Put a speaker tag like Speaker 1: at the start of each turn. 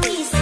Speaker 1: 的意思。